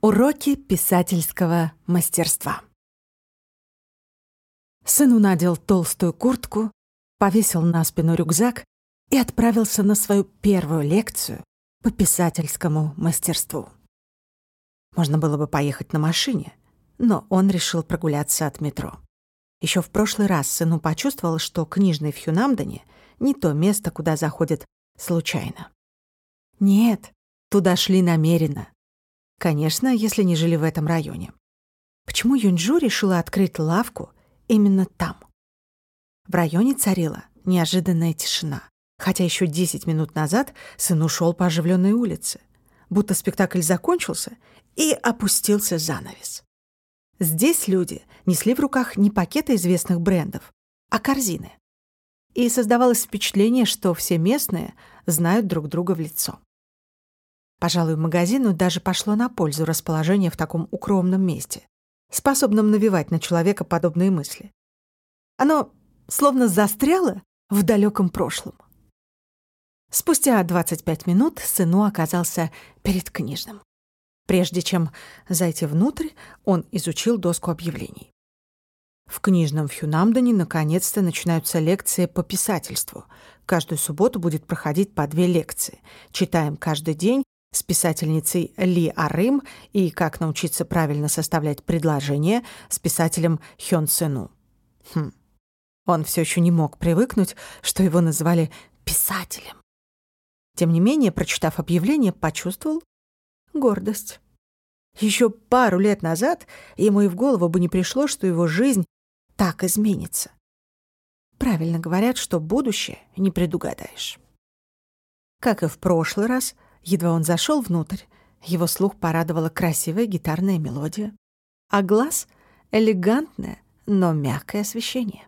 Уроки писательского мастерства. Сыну надел толстую куртку, повесил на спину рюкзак и отправился на свою первую лекцию по писательскому мастерству. Можно было бы поехать на машине, но он решил прогуляться от метро. Еще в прошлый раз сыну почувствовал, что книжный в Хюнамдоне не то место, куда заходят случайно. Нет, туда шли намеренно. Конечно, если не жили в этом районе. Почему Юнджу решила открыть лавку именно там? В районе царила неожиданная тишина. Хотя еще 10 минут назад сын ушел по оживленной улице. Будто спектакль закончился и опустился занавес. Здесь люди несли в руках не пакеты известных брендов, а корзины. И создавалось впечатление, что все местные знают друг друга в лицо. Пожалуй, магазину даже пошло на пользу расположение в таком укромном месте, способном навевать на человека подобные мысли. Оно словно застряло в далеком прошлом. Спустя 25 минут сыну оказался перед книжным. Прежде чем зайти внутрь, он изучил доску объявлений. В книжном Фюнамдоне наконец-то начинаются лекции по писательству. Каждую субботу будет проходить по две лекции. Читаем каждый день с писательницей Ли Арым и «Как научиться правильно составлять предложения» с писателем Хён Цену. Хм. Он все еще не мог привыкнуть, что его называли писателем. Тем не менее, прочитав объявление, почувствовал гордость. Еще пару лет назад ему и в голову бы не пришло, что его жизнь так изменится. Правильно говорят, что будущее не предугадаешь. Как и в прошлый раз — Едва он зашел внутрь, его слух порадовала красивая гитарная мелодия, а глаз — элегантное, но мягкое освещение.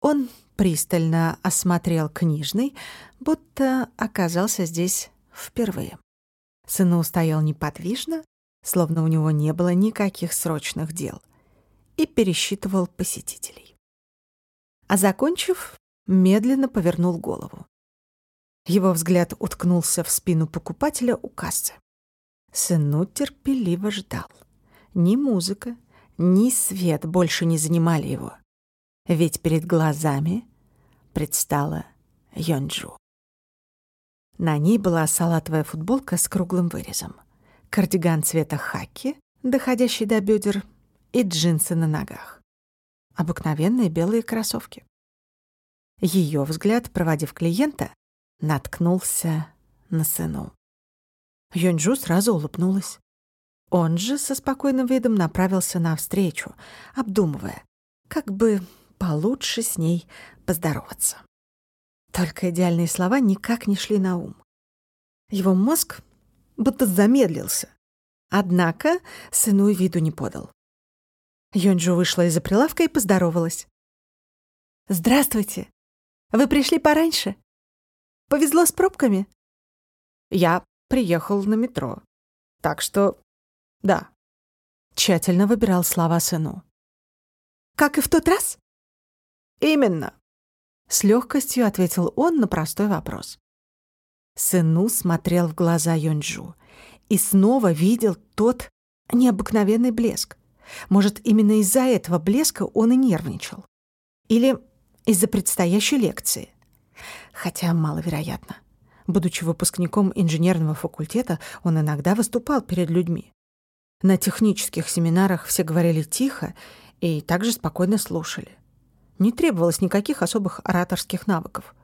Он пристально осмотрел книжный, будто оказался здесь впервые. Сыну стоял неподвижно, словно у него не было никаких срочных дел, и пересчитывал посетителей. А закончив, медленно повернул голову. Его взгляд уткнулся в спину покупателя у кассы. Сыну терпеливо ждал. Ни музыка, ни свет больше не занимали его. Ведь перед глазами предстала Йонджу. На ней была салатовая футболка с круглым вырезом, кардиган цвета хаки, доходящий до бедер, и джинсы на ногах. Обыкновенные белые кроссовки. Ее взгляд, проводив клиента, наткнулся на сыну. Юнджу сразу улыбнулась. Он же со спокойным видом направился навстречу, обдумывая, как бы получше с ней поздороваться. Только идеальные слова никак не шли на ум. Его мозг будто замедлился. Однако сыну и виду не подал. Йонджу вышла из-за прилавка и поздоровалась. «Здравствуйте! Вы пришли пораньше?» Повезло с пробками?» «Я приехал на метро. Так что... да». Тщательно выбирал слова сыну. «Как и в тот раз?» «Именно», — с легкостью ответил он на простой вопрос. Сыну смотрел в глаза Йонджу и снова видел тот необыкновенный блеск. Может, именно из-за этого блеска он и нервничал. Или из-за предстоящей лекции. Хотя маловероятно. Будучи выпускником инженерного факультета, он иногда выступал перед людьми. На технических семинарах все говорили тихо и также спокойно слушали. Не требовалось никаких особых ораторских навыков.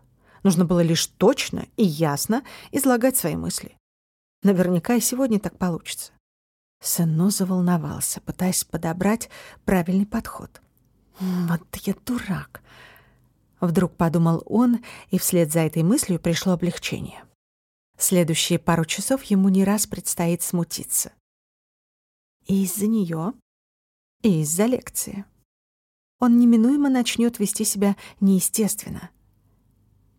Нужно было лишь точно и ясно излагать свои мысли. Наверняка и сегодня так получится. Сыно заволновался, пытаясь подобрать правильный подход. «Вот я дурак. Вдруг подумал он, и вслед за этой мыслью пришло облегчение. Следующие пару часов ему не раз предстоит смутиться. И из-за нее, и из-за лекции. Он неминуемо начнет вести себя неестественно.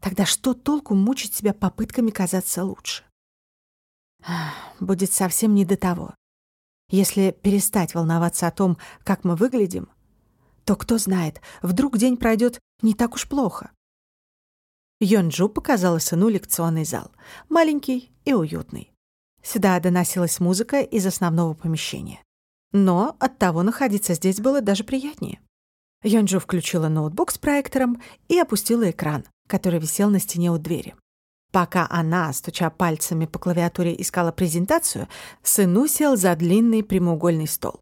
Тогда что толку мучить себя попытками казаться лучше? Будет совсем не до того. Если перестать волноваться о том, как мы выглядим, то кто знает, вдруг день пройдет не так уж плохо. Йонджу показала сыну лекционный зал, маленький и уютный. Сюда доносилась музыка из основного помещения. Но оттого находиться здесь было даже приятнее. Йонджу включила ноутбук с проектором и опустила экран, который висел на стене у двери. Пока она, стуча пальцами по клавиатуре, искала презентацию, сыну сел за длинный прямоугольный стол.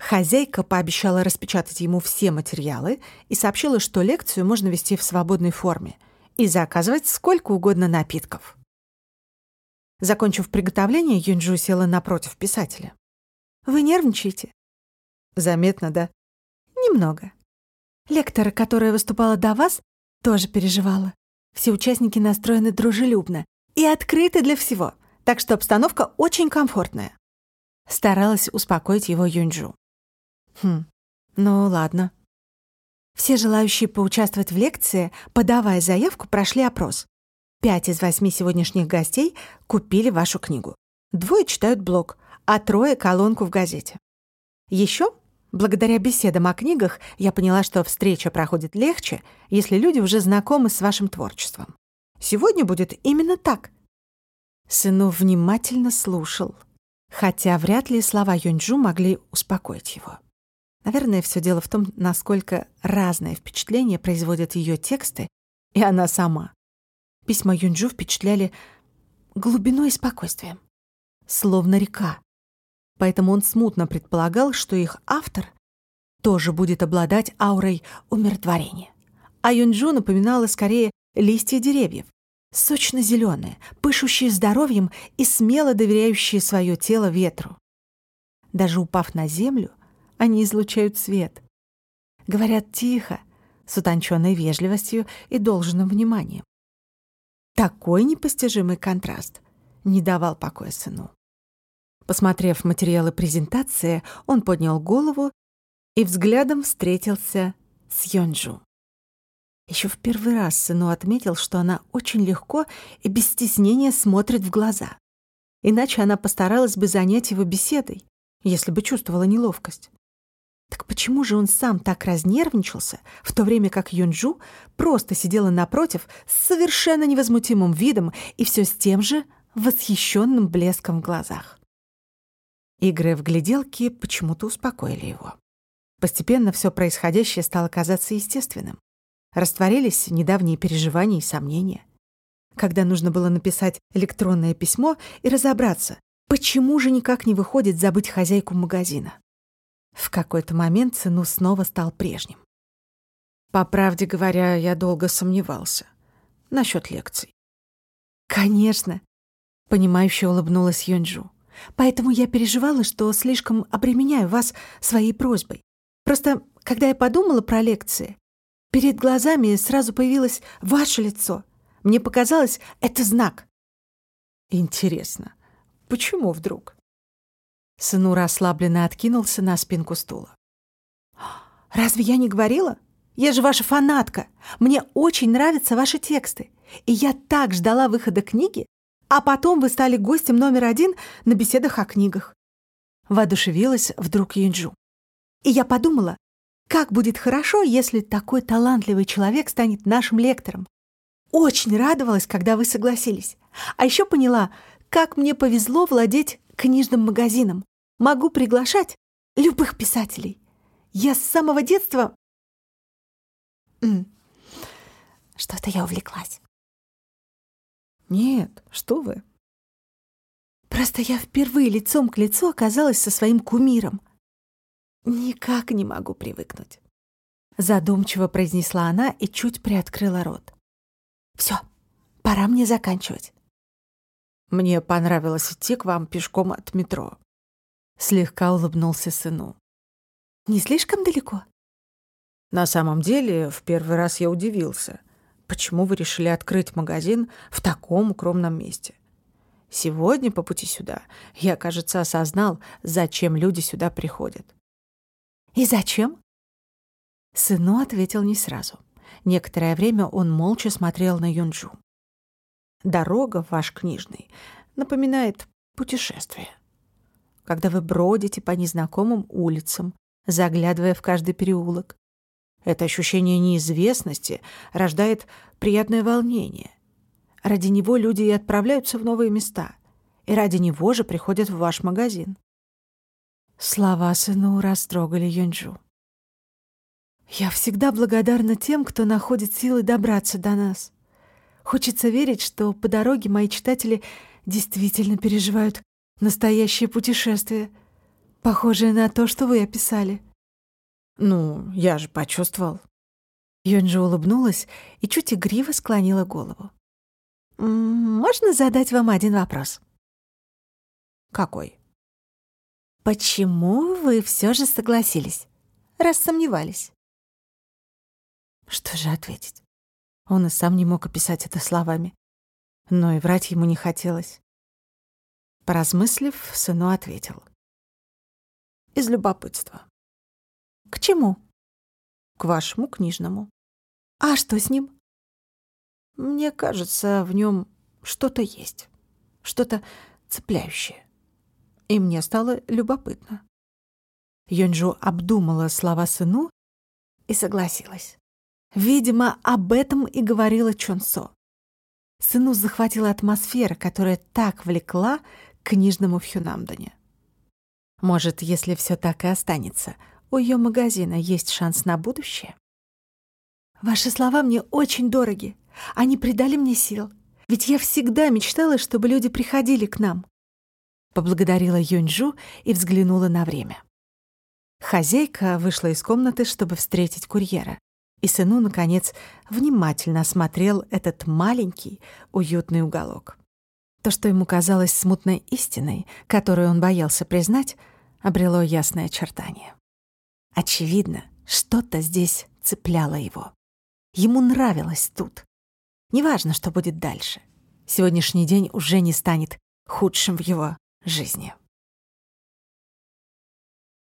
Хозяйка пообещала распечатать ему все материалы и сообщила, что лекцию можно вести в свободной форме и заказывать сколько угодно напитков. Закончив приготовление, Юнджу села напротив писателя. «Вы нервничаете?» «Заметно, да?» «Немного. Лектора, которая выступала до вас, тоже переживала. Все участники настроены дружелюбно и открыты для всего, так что обстановка очень комфортная. Старалась успокоить его Юнджу. Хм, ну ладно. Все желающие поучаствовать в лекции, подавая заявку, прошли опрос. Пять из восьми сегодняшних гостей купили вашу книгу. Двое читают блог, а трое — колонку в газете. Еще Благодаря беседам о книгах я поняла, что встреча проходит легче, если люди уже знакомы с вашим творчеством. Сегодня будет именно так. Сыну внимательно слушал, хотя вряд ли слова Юнджу могли успокоить его. Наверное, все дело в том, насколько разное впечатление производят ее тексты и она сама. Письма Юнджу впечатляли глубиной и спокойствием, словно река, поэтому он смутно предполагал, что их автор тоже будет обладать аурой умиротворения. А Юнджу напоминала скорее листья деревьев, сочно зеленые пышущие здоровьем и смело доверяющие свое тело ветру. Даже упав на землю, они излучают свет. Говорят тихо, с утонченной вежливостью и должным вниманием. Такой непостижимый контраст не давал покоя сыну. Посмотрев материалы презентации, он поднял голову и взглядом встретился с Йонджу. Еще в первый раз сыну отметил, что она очень легко и без стеснения смотрит в глаза. Иначе она постаралась бы занять его беседой, если бы чувствовала неловкость. Так почему же он сам так разнервничался, в то время как Юнджу просто сидела напротив с совершенно невозмутимым видом и все с тем же восхищенным блеском в глазах? Игры в гляделки почему-то успокоили его. Постепенно все происходящее стало казаться естественным. Растворились недавние переживания и сомнения. Когда нужно было написать электронное письмо и разобраться, почему же никак не выходит забыть хозяйку магазина. В какой-то момент цену снова стал прежним. По правде говоря, я долго сомневался насчет лекций. «Конечно», — понимающе улыбнулась Юнджу. Поэтому я переживала, что слишком обременяю вас своей просьбой. Просто, когда я подумала про лекции, перед глазами сразу появилось ваше лицо. Мне показалось, это знак. Интересно, почему вдруг? Сыну расслабленно откинулся на спинку стула. «Разве я не говорила? Я же ваша фанатка. Мне очень нравятся ваши тексты. И я так ждала выхода книги, а потом вы стали гостем номер один на беседах о книгах. Воодушевилась вдруг Юнджу. И я подумала, как будет хорошо, если такой талантливый человек станет нашим лектором. Очень радовалась, когда вы согласились. А еще поняла, как мне повезло владеть книжным магазином. Могу приглашать любых писателей. Я с самого детства... Что-то я увлеклась. Нет, что вы. Просто я впервые лицом к лицу оказалась со своим кумиром. Никак не могу привыкнуть. Задумчиво произнесла она и чуть приоткрыла рот. Все, пора мне заканчивать. Мне понравилось идти к вам пешком от метро. Слегка улыбнулся сыну. Не слишком далеко? На самом деле, в первый раз я удивился — почему вы решили открыть магазин в таком укромном месте. Сегодня по пути сюда я, кажется, осознал, зачем люди сюда приходят. «И зачем?» Сыну ответил не сразу. Некоторое время он молча смотрел на Юнджу. «Дорога ваш книжный напоминает путешествие. Когда вы бродите по незнакомым улицам, заглядывая в каждый переулок, это ощущение неизвестности рождает приятное волнение. Ради него люди и отправляются в новые места. и ради него же приходят в ваш магазин. Слова сыну растрогали Юнджу. «Я всегда благодарна тем, кто находит силы добраться до нас. Хочется верить, что по дороге мои читатели действительно переживают настоящее путешествие, похожее на то, что вы описали». «Ну, я же почувствовал». Юнджи улыбнулась и чуть игриво склонила голову. «Можно задать вам один вопрос?» «Какой?» «Почему вы все же согласились, раз сомневались?» Что же ответить? Он и сам не мог описать это словами, но и врать ему не хотелось. Поразмыслив, сыну ответил. «Из любопытства». «К чему?» «К вашему книжному». «А что с ним?» «Мне кажется, в нем что-то есть, что-то цепляющее» и мне стало любопытно. Йонджу обдумала слова сыну и согласилась. Видимо, об этом и говорила Чонсо. Сыну захватила атмосфера, которая так влекла книжному в Хюнамдоне. Может, если все так и останется, у ее магазина есть шанс на будущее? Ваши слова мне очень дороги. Они придали мне сил. Ведь я всегда мечтала, чтобы люди приходили к нам. Поблагодарила Юньжу и взглянула на время. Хозяйка вышла из комнаты, чтобы встретить курьера, и сыну, наконец, внимательно осмотрел этот маленький, уютный уголок. То, что ему казалось смутной истиной, которую он боялся признать, обрело ясное очертание. Очевидно, что-то здесь цепляло его. Ему нравилось тут. Неважно, что будет дальше. Сегодняшний день уже не станет худшим в его жизни.